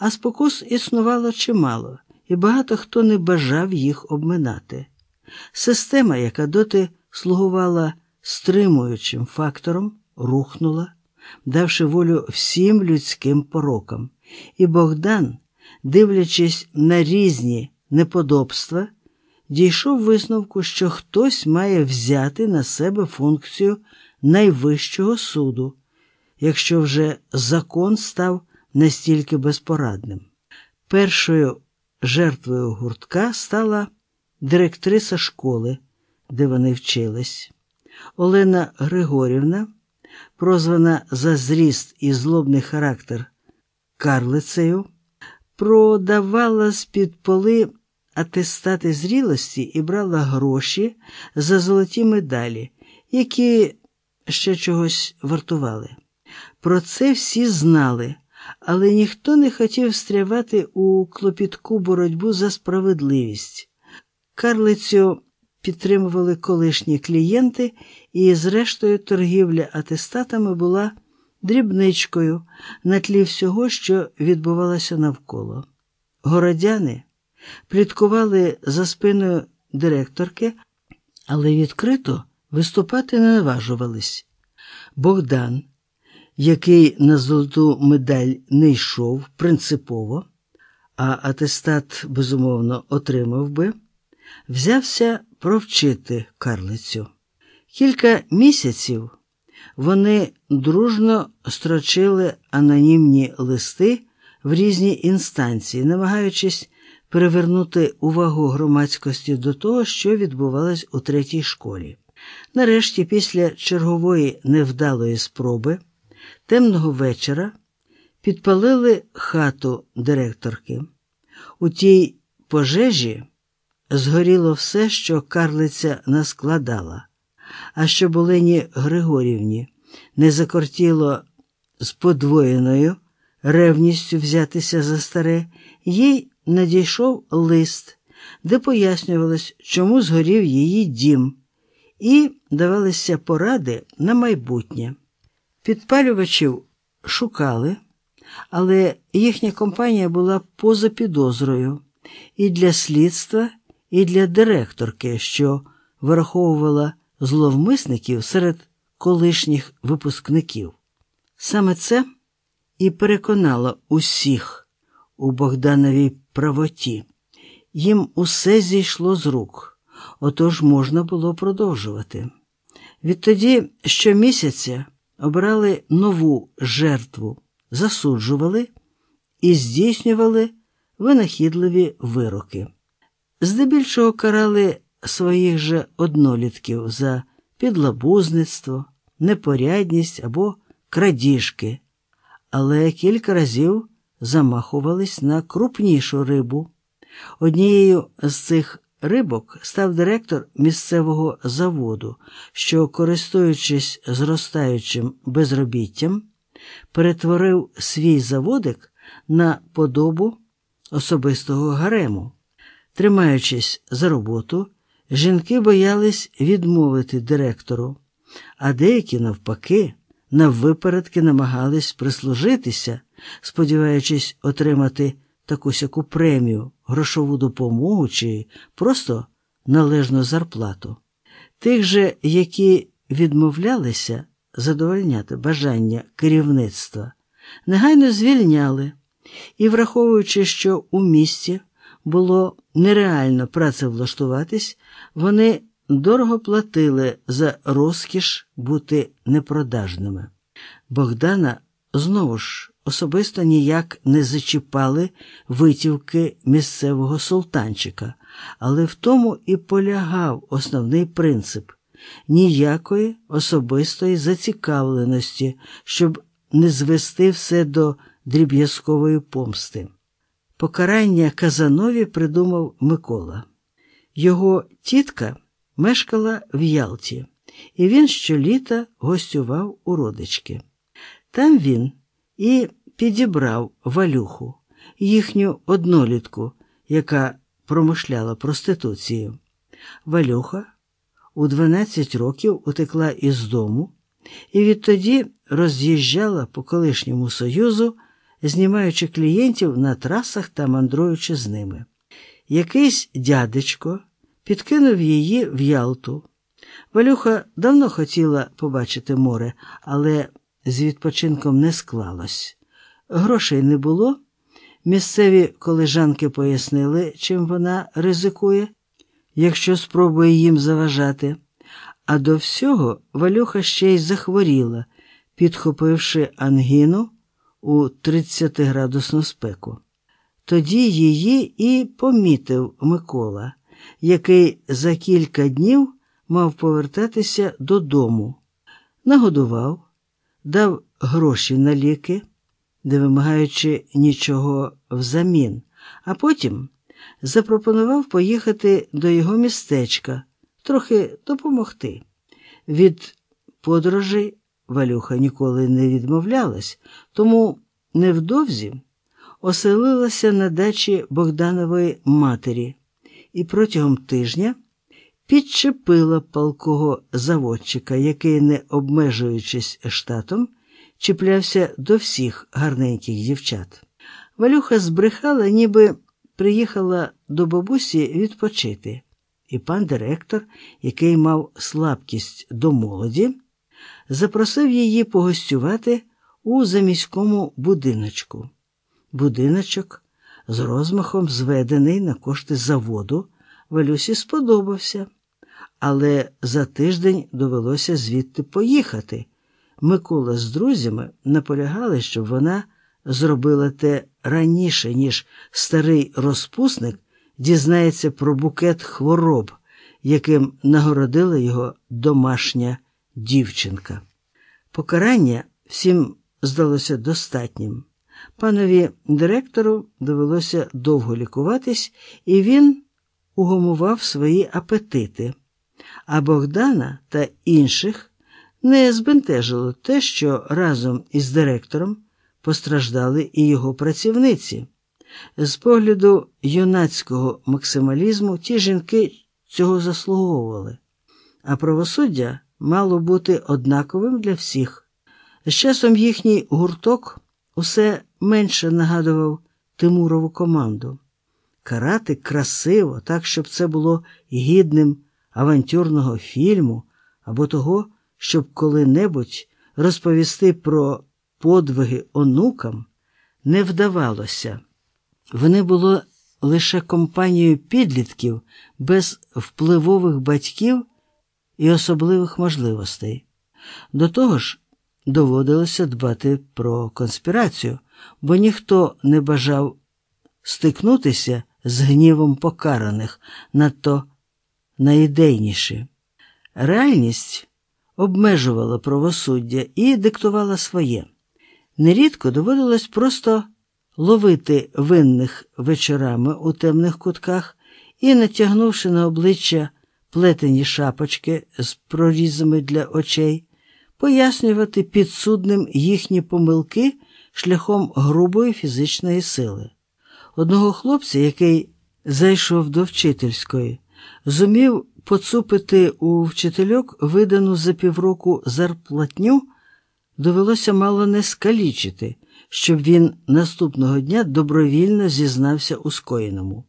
А спокус існувало чимало, і багато хто не бажав їх обминати. Система, яка доти слугувала стримуючим фактором, рухнула, давши волю всім людським порокам. І Богдан, дивлячись на різні неподобства, дійшов висновку, що хтось має взяти на себе функцію найвищого суду, якщо вже закон став настільки безпорадним. Першою жертвою гуртка стала директриса школи, де вони вчились. Олена Григорівна, прозвана за зріст і злобний характер карлицею, продавала з-під поли атестати зрілості і брала гроші за золоті медалі, які ще чогось вартували. Про це всі знали, але ніхто не хотів встрявати у клопітку боротьбу за справедливість. Карлицю підтримували колишні клієнти, і, зрештою, торгівля атестатами була дрібничкою на тлі всього, що відбувалося навколо. Городяни пліткували за спиною директорки, але відкрито виступати не наважувались. Богдан, який на золоту медаль не йшов принципово, а атестат, безумовно, отримав би, взявся провчити карлицю. Кілька місяців вони дружно строчили анонімні листи в різні інстанції, намагаючись перевернути увагу громадськості до того, що відбувалось у третій школі. Нарешті, після чергової невдалої спроби, темного вечора підпалили хату директорки. У тій пожежі згоріло все, що карлиця наскладала, а щоб Олені Григорівні не закортіло з подвоєною ревністю взятися за старе, їй надійшов лист, де пояснювалось, чому згорів її дім, і давалися поради на майбутнє. Підпалювачів шукали, але їхня компанія була поза підозрою і для слідства, і для директорки, що враховувала зловмисників серед колишніх випускників. Саме це і переконало усіх у Богдановій правоті. Їм усе зійшло з рук, отож можна було продовжувати. Відтоді щомісяця обрали нову жертву, засуджували і здійснювали винахідливі вироки. Здебільшого карали своїх же однолітків за підлабузництво, непорядність або крадіжки, але кілька разів замахувались на крупнішу рибу. Однією з цих рибок став директор місцевого заводу, що, користуючись зростаючим безробіттям, перетворив свій заводик на подобу особистого гарему. Тримаючись за роботу, жінки боялись відмовити директору, а деякі, навпаки, наввипередки намагались прислужитися, сподіваючись отримати таку сяку премію, грошову допомогу чи просто належну зарплату. Тих же, які відмовлялися задовольняти бажання керівництва, негайно звільняли і, враховуючи, що у місті було нереально працевлаштуватись, вони дорого платили за розкіш бути непродажними. Богдана знову ж особисто ніяк не зачіпали витівки місцевого султанчика, але в тому і полягав основний принцип ніякої особистої зацікавленості, щоб не звести все до дріб'язкової помсти. Покарання Казанові придумав Микола. Його тітка мешкала в Ялті, і він щоліта гостював у родички. Там він і підібрав валюху, їхню однолітку, яка промишляла проституцією. Валюха у 12 років утекла із дому і відтоді роз'їжджала по колишньому союзу знімаючи клієнтів на трасах та мандруючи з ними. Якийсь дядечко підкинув її в Ялту. Валюха давно хотіла побачити море, але з відпочинком не склалось. Грошей не було. Місцеві колежанки пояснили, чим вона ризикує, якщо спробує їм заважати. А до всього Валюха ще й захворіла, підхопивши ангіну у 30-градусну спеку. Тоді її і помітив Микола, який за кілька днів мав повертатися додому, нагодував, дав гроші на ліки, не вимагаючи нічого взамін, а потім запропонував поїхати до його містечка, трохи допомогти. Від подорожей Валюха ніколи не відмовлялась, тому невдовзі оселилася на дачі Богданової матері і протягом тижня підчепила палкого заводчика, який, не обмежуючись штатом, чіплявся до всіх гарненьких дівчат. Валюха збрехала, ніби приїхала до бабусі відпочити, і пан директор, який мав слабкість до молоді, запросив її погостювати у заміському будиночку. Будиночок з розмахом зведений на кошти заводу, Валюсі сподобався, але за тиждень довелося звідти поїхати. Микола з друзями наполягали, щоб вона зробила те раніше, ніж старий розпусник дізнається про букет хвороб, яким нагородила його домашня дівчинка. Покарання всім здалося достатнім. Панові директору довелося довго лікуватись, і він угомував свої апетити, а Богдана та інших не збентежило те, що разом із директором постраждали і його працівниці. З погляду юнацького максималізму ті жінки цього заслуговували, а правосуддя мало бути однаковим для всіх. З часом їхній гурток усе менше нагадував Тимурову команду. Карати красиво, так, щоб це було гідним авантюрного фільму або того, щоб коли-небудь розповісти про подвиги онукам, не вдавалося. Вони було лише компанією підлітків без впливових батьків і особливих можливостей. До того ж, доводилося дбати про конспірацію, бо ніхто не бажав стикнутися з гнівом покараних, надто найідейніші. Реальність обмежувала правосуддя і диктувала своє. Нерідко доводилось просто ловити винних вечорами у темних кутках і, натягнувши на обличчя плетені шапочки з прорізами для очей, пояснювати підсудним їхні помилки шляхом грубої фізичної сили. Одного хлопця, який зайшов до вчительської, зумів поцупити у вчительок видану за півроку зарплатню, довелося мало не скалічити, щоб він наступного дня добровільно зізнався у скоєному.